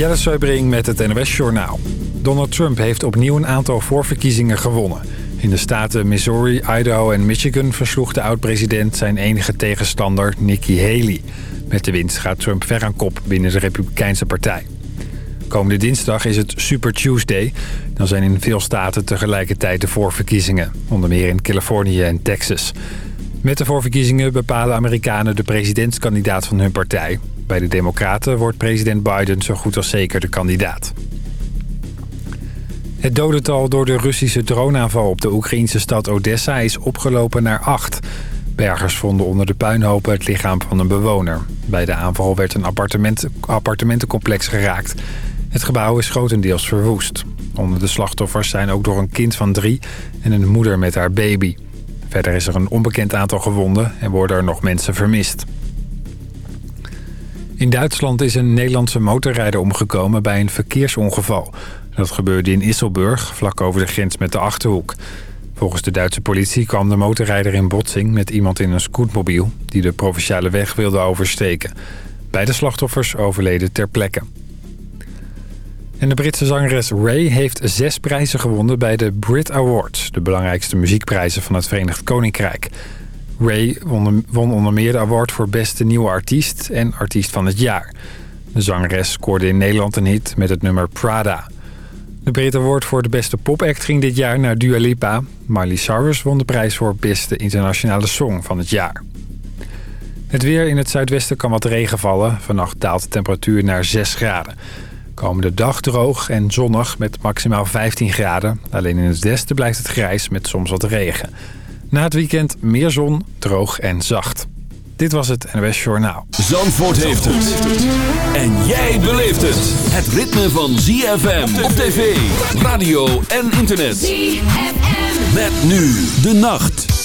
Jelle Seubring met het NOS Journaal. Donald Trump heeft opnieuw een aantal voorverkiezingen gewonnen. In de staten Missouri, Idaho en Michigan versloeg de oud-president zijn enige tegenstander Nikki Haley. Met de winst gaat Trump ver aan kop binnen de Republikeinse partij. Komende dinsdag is het Super Tuesday. Dan zijn in veel staten tegelijkertijd de voorverkiezingen. Onder meer in Californië en Texas. Met de voorverkiezingen bepalen Amerikanen de presidentskandidaat van hun partij. Bij de Democraten wordt president Biden zo goed als zeker de kandidaat. Het dodental door de Russische droneaanval op de Oekraïnse stad Odessa is opgelopen naar acht. Bergers vonden onder de puinhopen het lichaam van een bewoner. Bij de aanval werd een appartementencomplex geraakt. Het gebouw is grotendeels verwoest. Onder de slachtoffers zijn ook door een kind van drie en een moeder met haar baby. Verder is er een onbekend aantal gewonden en worden er nog mensen vermist. In Duitsland is een Nederlandse motorrijder omgekomen bij een verkeersongeval. Dat gebeurde in Isselburg, vlak over de grens met de Achterhoek. Volgens de Duitse politie kwam de motorrijder in botsing met iemand in een scootmobiel... die de provinciale weg wilde oversteken. Beide slachtoffers overleden ter plekke. En de Britse zangeres Ray heeft zes prijzen gewonnen bij de Brit Awards... de belangrijkste muziekprijzen van het Verenigd Koninkrijk... Ray won, won onder meer de award voor beste nieuwe artiest en artiest van het jaar. De zangeres scoorde in Nederland een hit met het nummer Prada. De Brit Award voor de beste popact ging dit jaar naar Dua Lipa. Miley Cyrus won de prijs voor beste internationale song van het jaar. Het weer in het zuidwesten kan wat regen vallen. Vannacht daalt de temperatuur naar 6 graden. Komende dag droog en zonnig met maximaal 15 graden. Alleen in het westen blijft het grijs met soms wat regen. Na het weekend meer zon, droog en zacht. Dit was het NOS Journaal. Zandvoort heeft het. En jij beleeft het. Het ritme van ZFM op tv, radio en internet. ZFM. Met nu de nacht.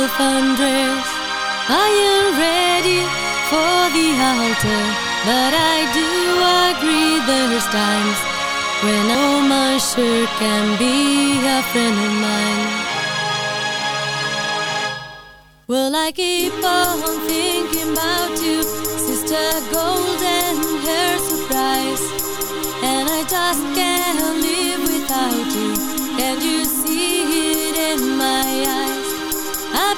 myself undressed. I am ready for the altar, but I do agree there's times when Omar oh, sure can be a friend of mine. Will I keep on thinking about you, sister golden hair surprise? And I just can't live without you. Can you see it in my eyes?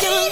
you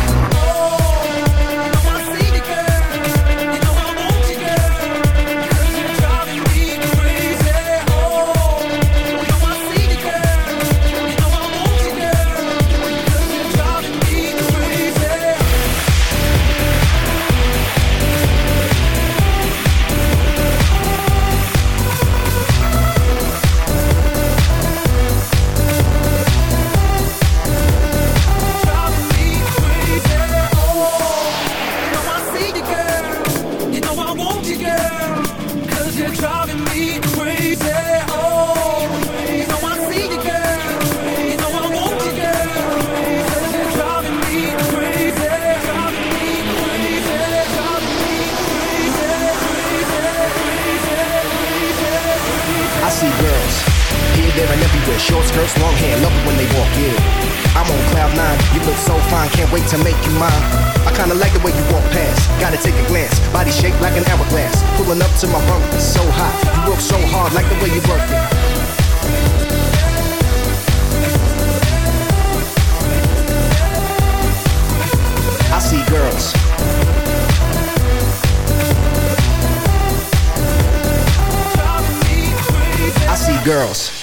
are driving me crazy. Oh, I see you, girl. You I want you, are driving me crazy. Driving me crazy. Driving me crazy. Crazy, I see girls here, there, and everywhere. Short skirts, long hair, love it when they walk in. Yeah. I'm on cloud nine. You look so fine, can't wait to make you mine. I kinda like the way you walk past. Gotta take a glance. Body shape like an hourglass. Pulling up to my bunk, it's so hot. You work so hard, like the way you work it. I see girls. I see girls.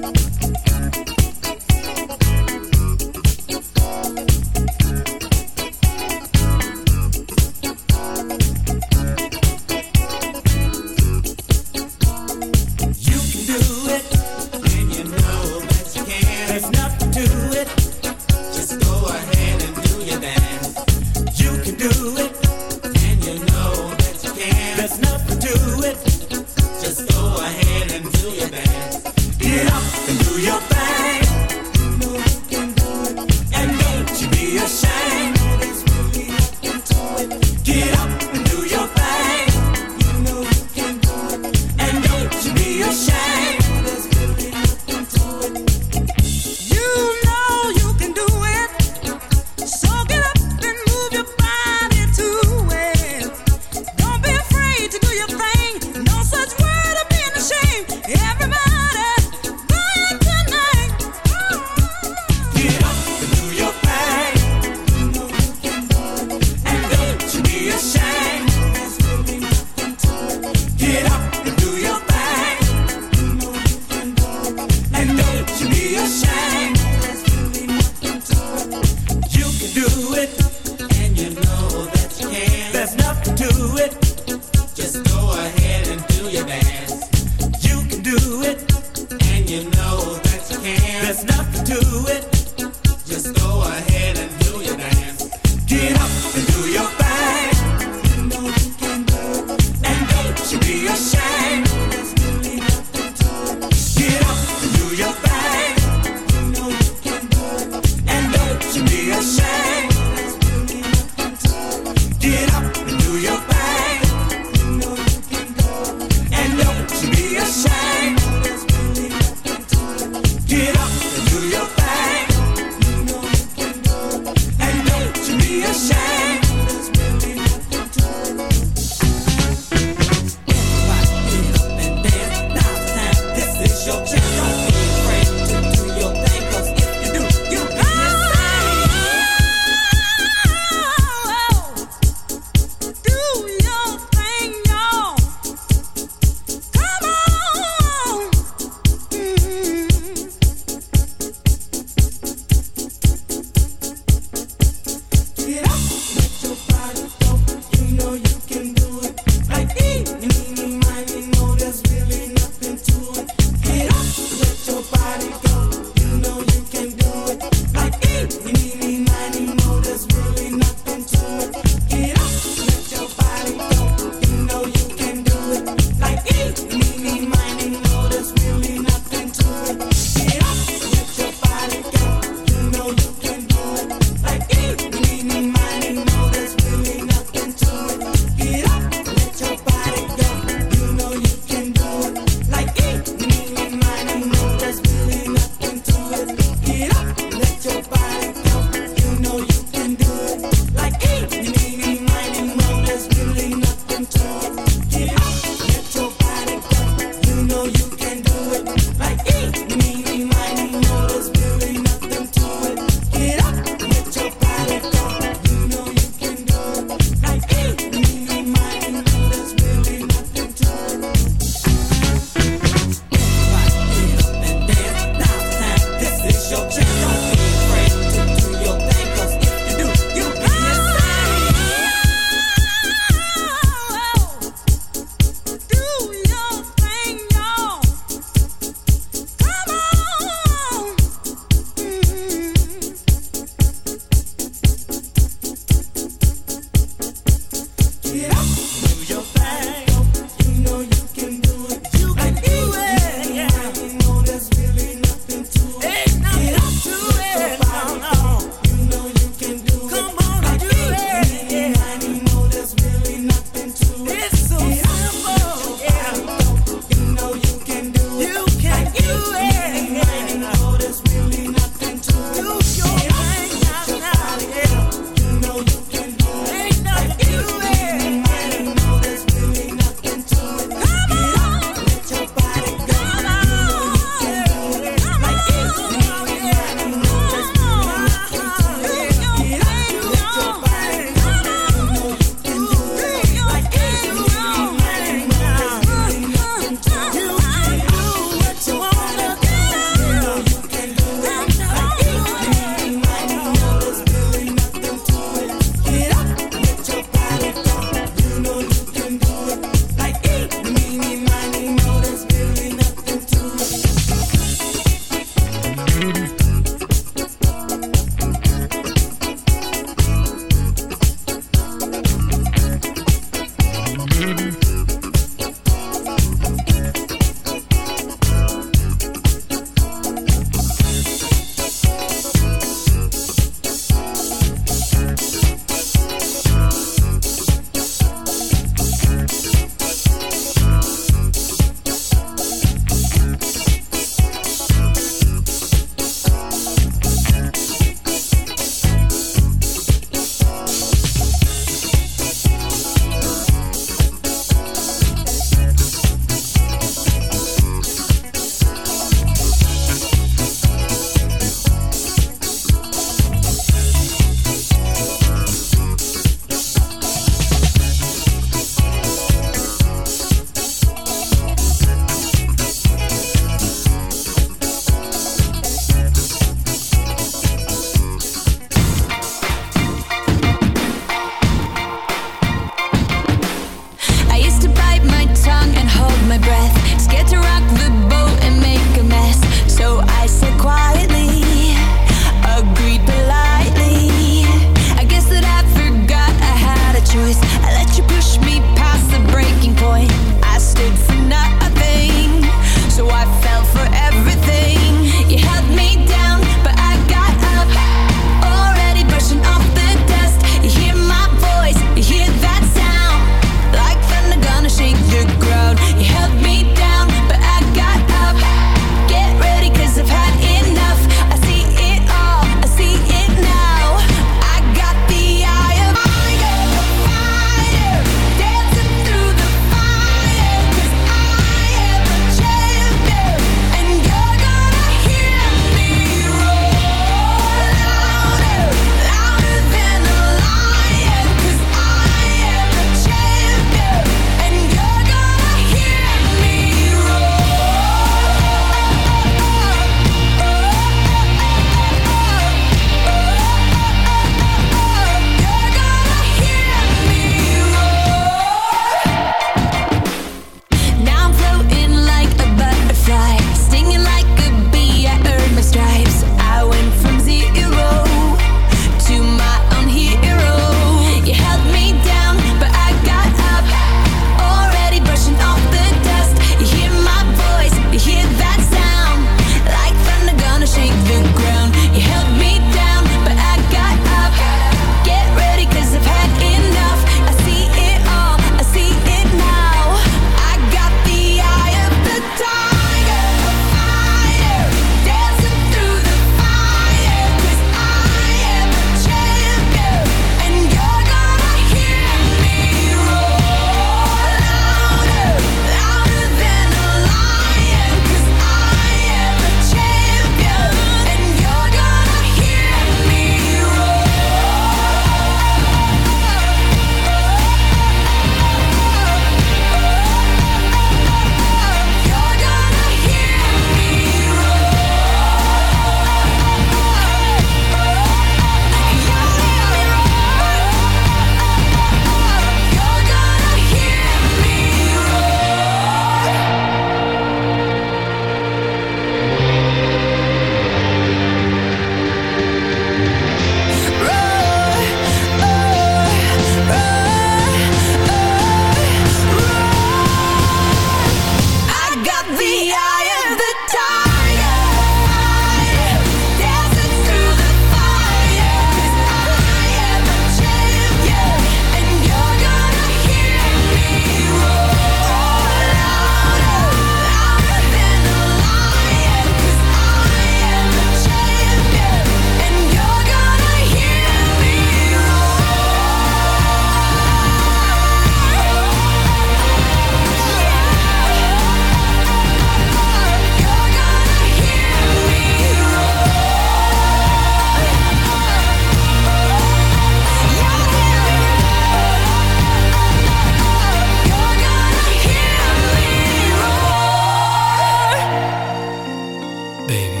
baby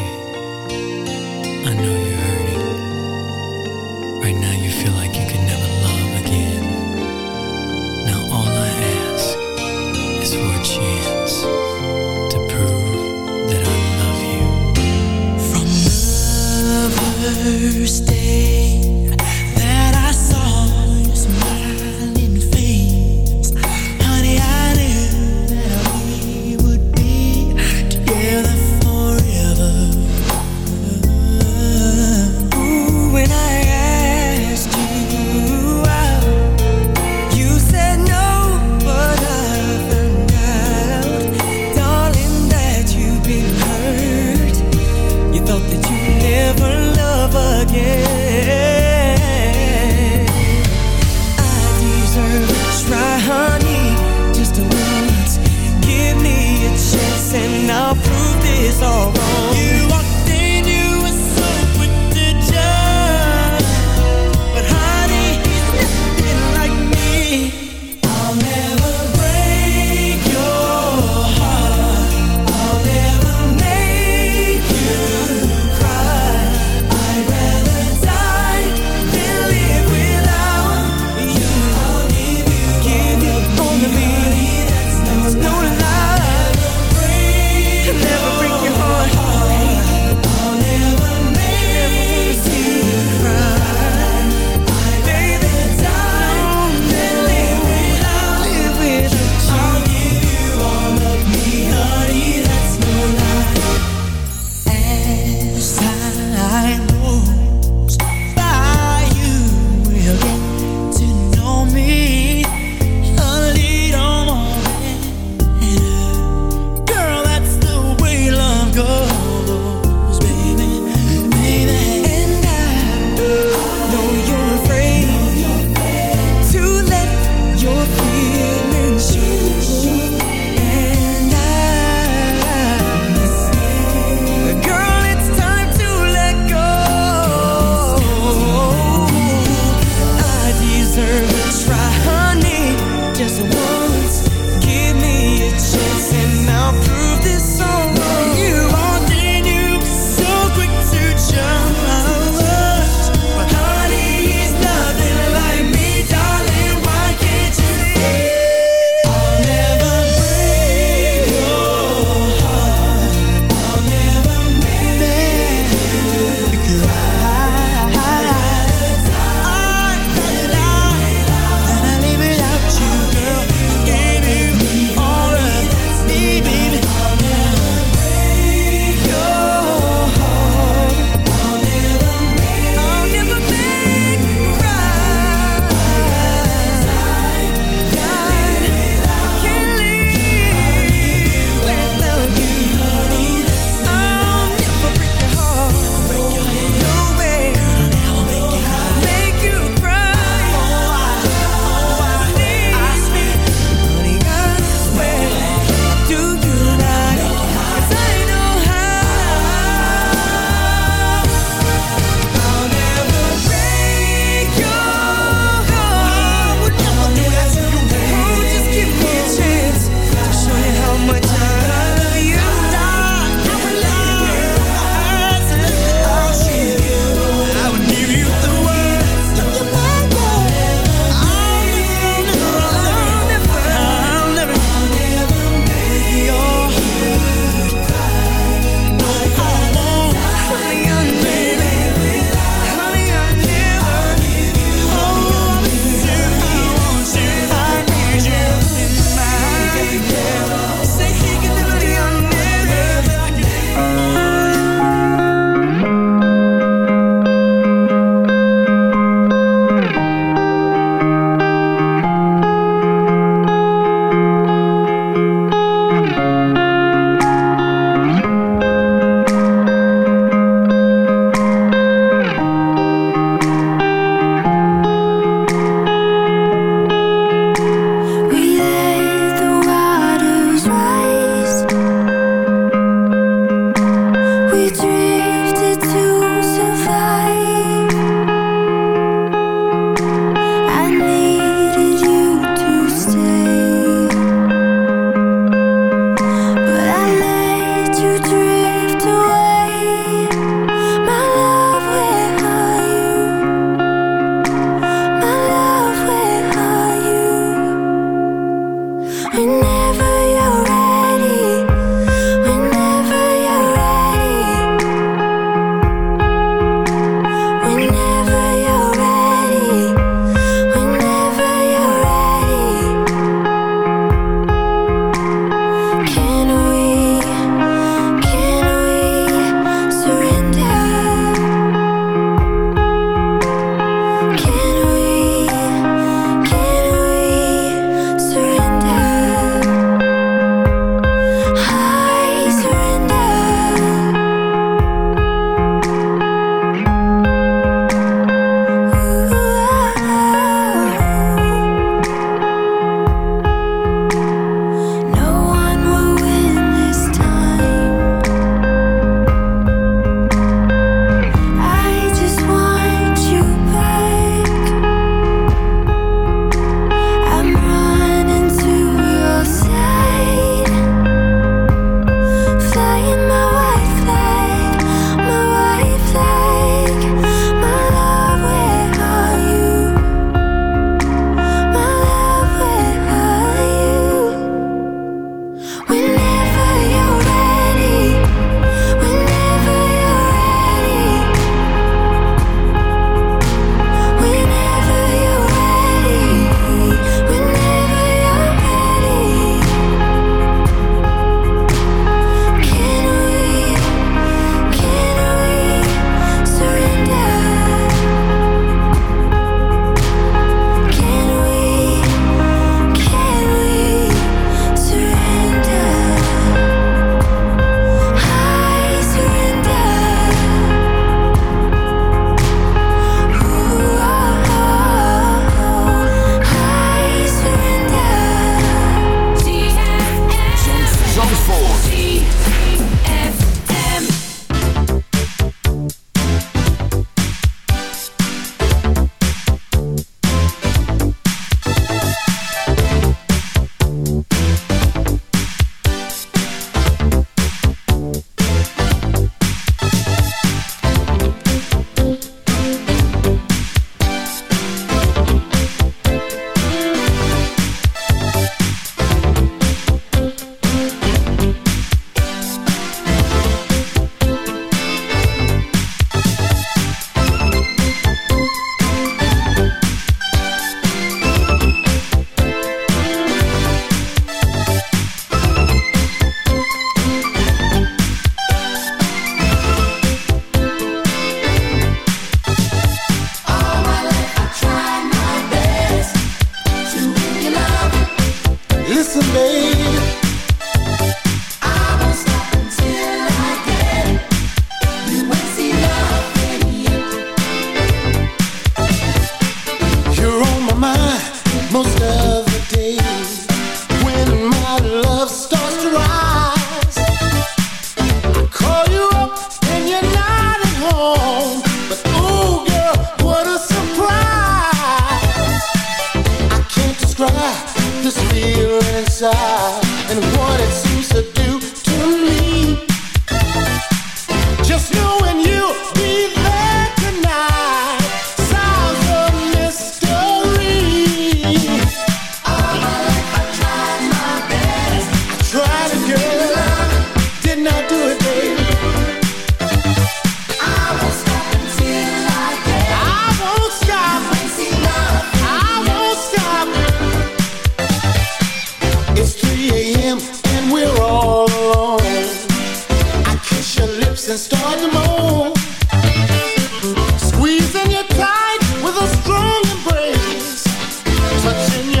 Señor.